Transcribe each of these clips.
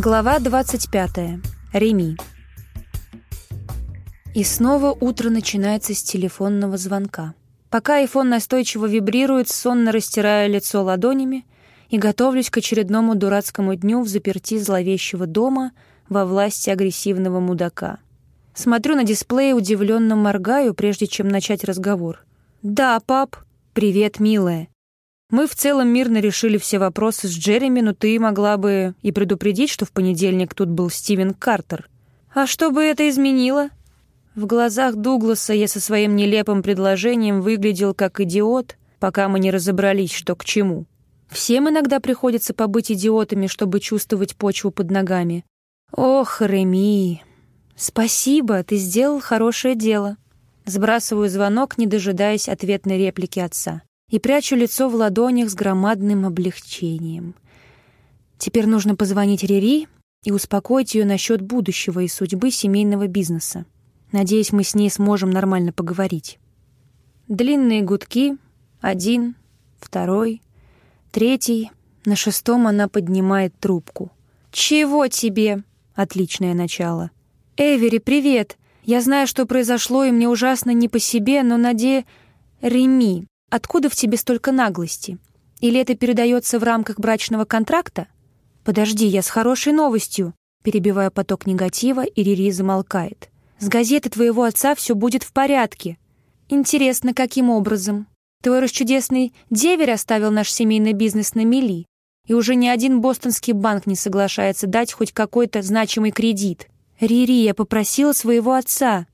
Глава 25. Реми. И снова утро начинается с телефонного звонка. Пока айфон настойчиво вибрирует, сонно растирая лицо ладонями, и готовлюсь к очередному дурацкому дню в заперти зловещего дома во власти агрессивного мудака. Смотрю на дисплей, удивленно моргаю, прежде чем начать разговор. «Да, пап. Привет, милая. Мы в целом мирно решили все вопросы с Джереми, но ты могла бы и предупредить, что в понедельник тут был Стивен Картер. А что бы это изменило? В глазах Дугласа я со своим нелепым предложением выглядел как идиот, пока мы не разобрались, что к чему. Всем иногда приходится побыть идиотами, чтобы чувствовать почву под ногами. Ох, Реми, спасибо, ты сделал хорошее дело. Сбрасываю звонок, не дожидаясь ответной реплики отца и прячу лицо в ладонях с громадным облегчением. Теперь нужно позвонить Рири и успокоить ее насчет будущего и судьбы семейного бизнеса. Надеюсь, мы с ней сможем нормально поговорить. Длинные гудки. Один, второй, третий. На шестом она поднимает трубку. «Чего тебе?» Отличное начало. «Эвери, привет! Я знаю, что произошло, и мне ужасно не по себе, но наде... Реми, Откуда в тебе столько наглости? Или это передается в рамках брачного контракта? Подожди, я с хорошей новостью. Перебивая поток негатива, Ирири замолкает. С газеты твоего отца все будет в порядке. Интересно, каким образом? Твой расчудесный деверь оставил наш семейный бизнес на мели, и уже ни один бостонский банк не соглашается дать хоть какой-то значимый кредит. Рири, я попросила своего отца.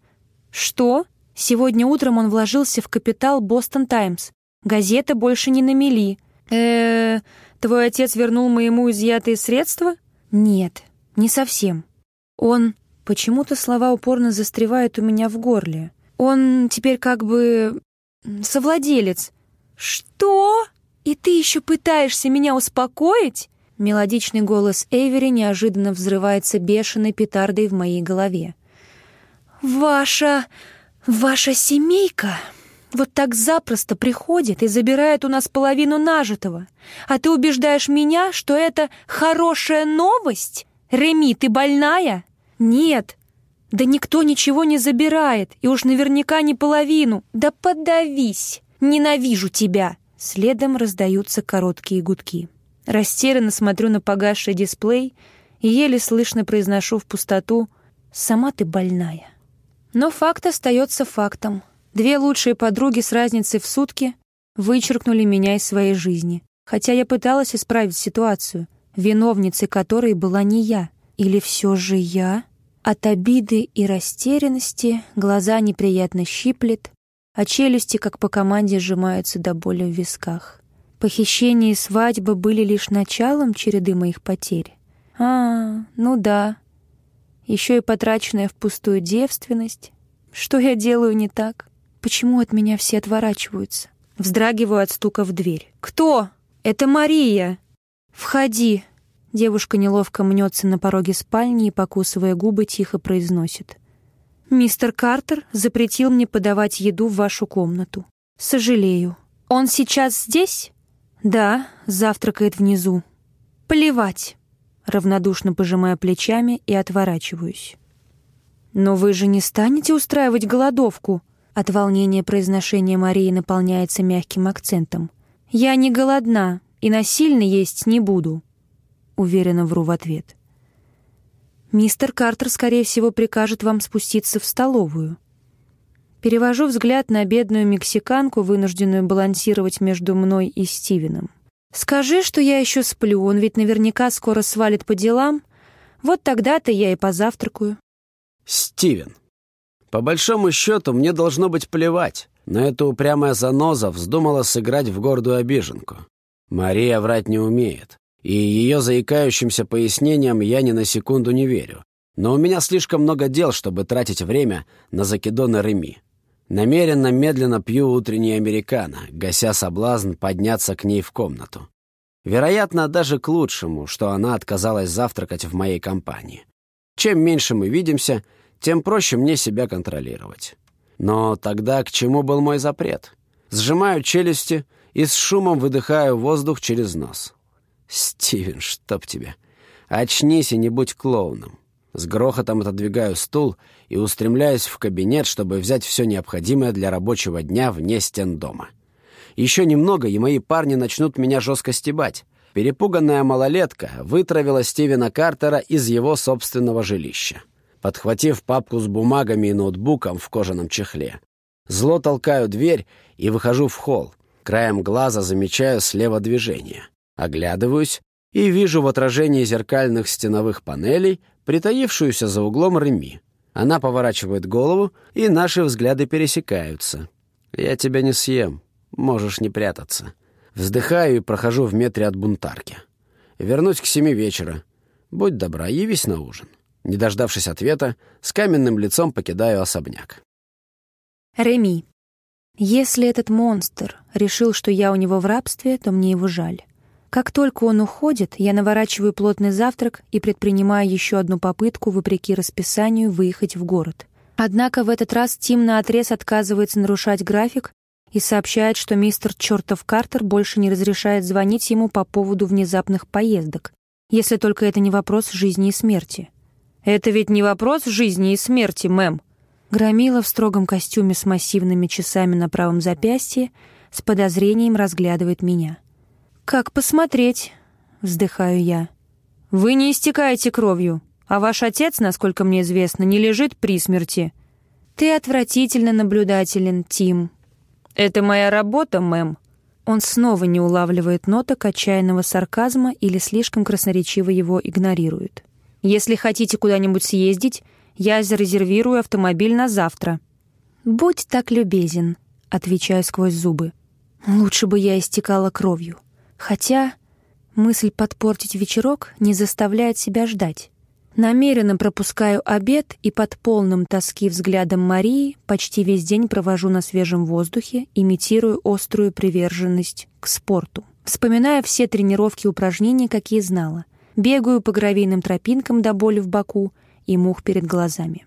Что? Сегодня утром он вложился в капитал «Бостон Таймс». Газета больше не на мели. э твой отец вернул моему изъятые средства? Нет, не совсем. Он... Почему-то слова упорно застревают у меня в горле. Он теперь как бы... совладелец. Что? И ты еще пытаешься меня успокоить? Мелодичный голос Эйвери неожиданно взрывается бешеной петардой в моей голове. «Ваша... «Ваша семейка вот так запросто приходит и забирает у нас половину нажитого, а ты убеждаешь меня, что это хорошая новость? Реми, ты больная? Нет, да никто ничего не забирает, и уж наверняка не половину. Да подавись! Ненавижу тебя!» Следом раздаются короткие гудки. Растерянно смотрю на погасший дисплей и еле слышно произношу в пустоту «Сама ты больная». Но факт остается фактом. Две лучшие подруги с разницей в сутки вычеркнули меня из своей жизни. Хотя я пыталась исправить ситуацию, виновницей которой была не я. Или все же я? От обиды и растерянности глаза неприятно щиплет, а челюсти, как по команде, сжимаются до боли в висках. Похищение и свадьба были лишь началом череды моих потерь. А, ну да, еще и потраченная впустую девственность. Что я делаю не так? Почему от меня все отворачиваются? Вздрагиваю от стука в дверь. «Кто?» «Это Мария!» «Входи!» Девушка неловко мнется на пороге спальни и, покусывая губы, тихо произносит. «Мистер Картер запретил мне подавать еду в вашу комнату. Сожалею. Он сейчас здесь?» «Да, завтракает внизу». «Плевать равнодушно пожимая плечами и отворачиваюсь. «Но вы же не станете устраивать голодовку?» От волнения произношение Марии наполняется мягким акцентом. «Я не голодна и насильно есть не буду», — уверенно вру в ответ. «Мистер Картер, скорее всего, прикажет вам спуститься в столовую». Перевожу взгляд на бедную мексиканку, вынужденную балансировать между мной и Стивеном. Скажи, что я еще сплю, он ведь наверняка скоро свалит по делам. Вот тогда-то я и позавтракаю. Стивен, по большому счету мне должно быть плевать, но эта упрямая заноза вздумала сыграть в гордую обиженку. Мария врать не умеет, и ее заикающимся пояснениям я ни на секунду не верю. Но у меня слишком много дел, чтобы тратить время на закидоны Реми. Намеренно медленно пью утренний американо, гася соблазн подняться к ней в комнату. Вероятно, даже к лучшему, что она отказалась завтракать в моей компании. Чем меньше мы видимся, тем проще мне себя контролировать. Но тогда к чему был мой запрет? Сжимаю челюсти и с шумом выдыхаю воздух через нос. «Стивен, чтоб тебя!» Очнись и не будь клоуном. С грохотом отодвигаю стул и устремляюсь в кабинет, чтобы взять все необходимое для рабочего дня вне стен дома. Еще немного, и мои парни начнут меня жестко стебать. Перепуганная малолетка вытравила Стивена Картера из его собственного жилища. Подхватив папку с бумагами и ноутбуком в кожаном чехле, зло толкаю дверь и выхожу в холл. Краем глаза замечаю слева движение. Оглядываюсь и вижу в отражении зеркальных стеновых панелей притаившуюся за углом Реми. Она поворачивает голову, и наши взгляды пересекаются. «Я тебя не съем. Можешь не прятаться». Вздыхаю и прохожу в метре от бунтарки. Вернусь к семи вечера. Будь добра, явись на ужин. Не дождавшись ответа, с каменным лицом покидаю особняк. Реми. Если этот монстр решил, что я у него в рабстве, то мне его жаль. Как только он уходит, я наворачиваю плотный завтрак и предпринимаю еще одну попытку, вопреки расписанию, выехать в город. Однако в этот раз Тим наотрез отказывается нарушать график и сообщает, что мистер чертов Картер больше не разрешает звонить ему по поводу внезапных поездок, если только это не вопрос жизни и смерти. «Это ведь не вопрос жизни и смерти, мэм!» Громила в строгом костюме с массивными часами на правом запястье с подозрением разглядывает меня. «Как посмотреть?» — вздыхаю я. «Вы не истекаете кровью, а ваш отец, насколько мне известно, не лежит при смерти». «Ты отвратительно наблюдателен, Тим». «Это моя работа, мэм». Он снова не улавливает ноток отчаянного сарказма или слишком красноречиво его игнорирует. «Если хотите куда-нибудь съездить, я зарезервирую автомобиль на завтра». «Будь так любезен», — отвечаю сквозь зубы. «Лучше бы я истекала кровью». Хотя мысль подпортить вечерок не заставляет себя ждать. Намеренно пропускаю обед и под полным тоски взглядом Марии почти весь день провожу на свежем воздухе, имитирую острую приверженность к спорту. Вспоминаю все тренировки и упражнения, какие знала. Бегаю по гравийным тропинкам до боли в боку и мух перед глазами.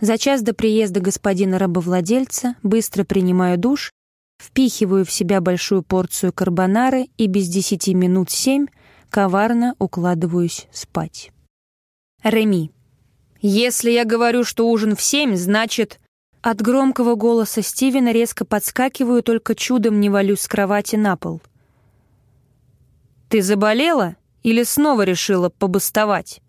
За час до приезда господина рабовладельца быстро принимаю душ впихиваю в себя большую порцию карбонары и без десяти минут семь коварно укладываюсь спать. Реми. «Если я говорю, что ужин в семь, значит...» От громкого голоса Стивена резко подскакиваю, только чудом не валюсь с кровати на пол. «Ты заболела или снова решила побастовать?»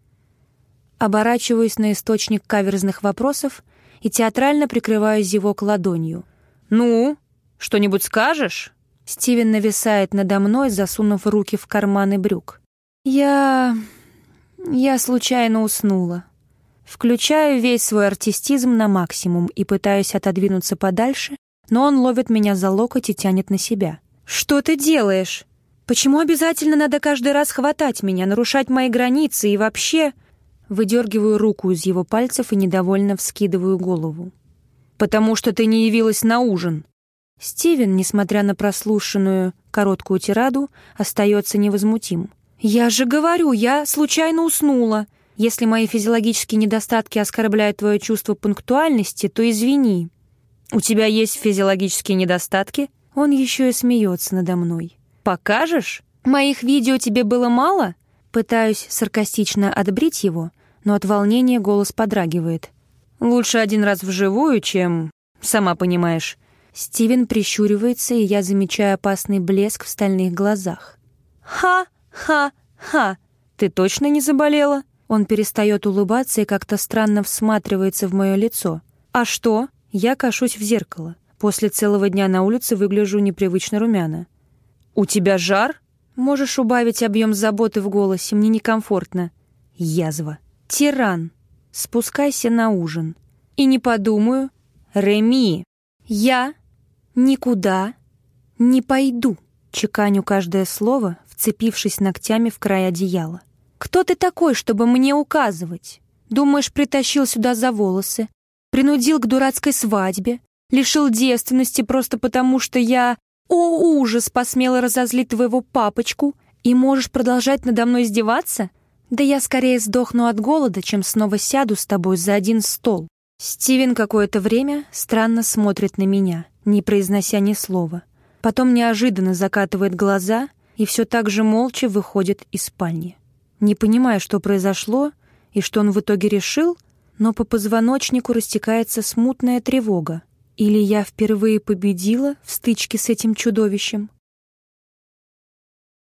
Оборачиваюсь на источник каверзных вопросов и театрально прикрываю зевок ладонью. «Ну, что-нибудь скажешь?» Стивен нависает надо мной, засунув руки в карманы брюк. «Я... я случайно уснула. Включаю весь свой артистизм на максимум и пытаюсь отодвинуться подальше, но он ловит меня за локоть и тянет на себя. «Что ты делаешь? Почему обязательно надо каждый раз хватать меня, нарушать мои границы и вообще...» Выдергиваю руку из его пальцев и недовольно вскидываю голову. «Потому что ты не явилась на ужин», Стивен, несмотря на прослушанную короткую тираду, остается невозмутим. «Я же говорю, я случайно уснула. Если мои физиологические недостатки оскорбляют твое чувство пунктуальности, то извини. У тебя есть физиологические недостатки?» Он еще и смеется надо мной. «Покажешь? Моих видео тебе было мало?» Пытаюсь саркастично отбрить его, но от волнения голос подрагивает. «Лучше один раз вживую, чем... Сама понимаешь. Стивен прищуривается, и я замечаю опасный блеск в стальных глазах. «Ха-ха-ха! Ты точно не заболела?» Он перестает улыбаться и как-то странно всматривается в мое лицо. «А что?» Я кашусь в зеркало. После целого дня на улице выгляжу непривычно румяна. «У тебя жар?» «Можешь убавить объем заботы в голосе, мне некомфортно». «Язва». «Тиран. Спускайся на ужин». «И не подумаю». «Реми». «Я «Никуда не пойду», — чеканю каждое слово, вцепившись ногтями в край одеяла. «Кто ты такой, чтобы мне указывать? Думаешь, притащил сюда за волосы, принудил к дурацкой свадьбе, лишил девственности просто потому, что я, о ужас, посмела разозлить твоего папочку и можешь продолжать надо мной издеваться? Да я скорее сдохну от голода, чем снова сяду с тобой за один стол». Стивен какое-то время странно смотрит на меня — не произнося ни слова. Потом неожиданно закатывает глаза и все так же молча выходит из спальни. Не понимая, что произошло и что он в итоге решил, но по позвоночнику растекается смутная тревога. Или я впервые победила в стычке с этим чудовищем?